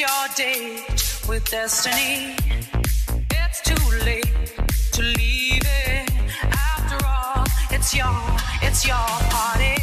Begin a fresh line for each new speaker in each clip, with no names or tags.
It's your date with destiny. It's too late to leave it. After all, it's your, it's your party.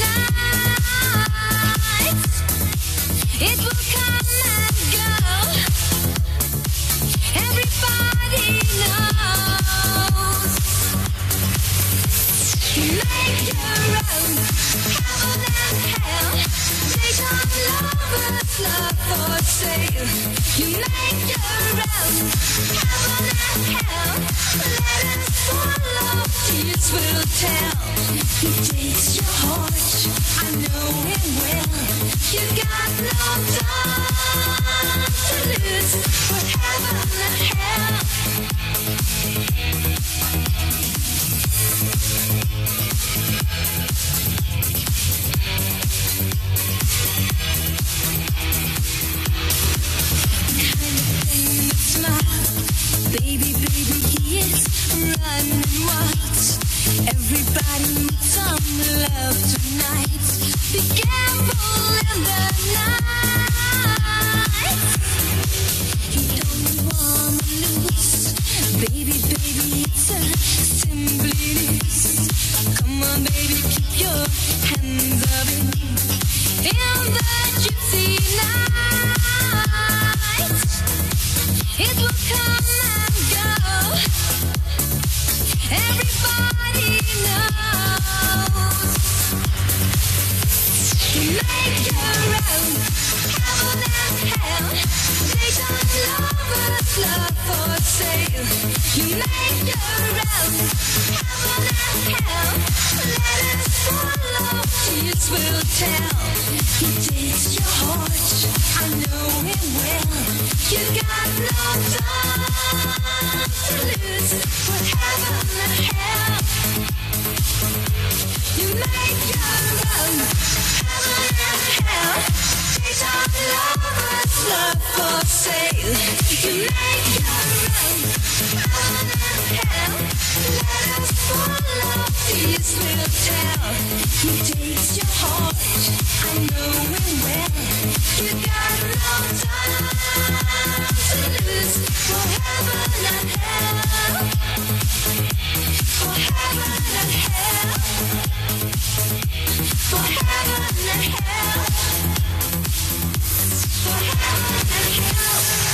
Gypsy Everybody needs some love tonight. Be careful in the night. Tears will tell. He takes your heart. I know him well. You got no time to lose for heaven and hell. You make your own heaven and hell. Daytime lovers love for sale. You make your own heaven and hell. Let us follow. This. He takes your heart. I know well. You got no time to lose for heaven hell. For heaven hell. For heaven hell. For heaven hell.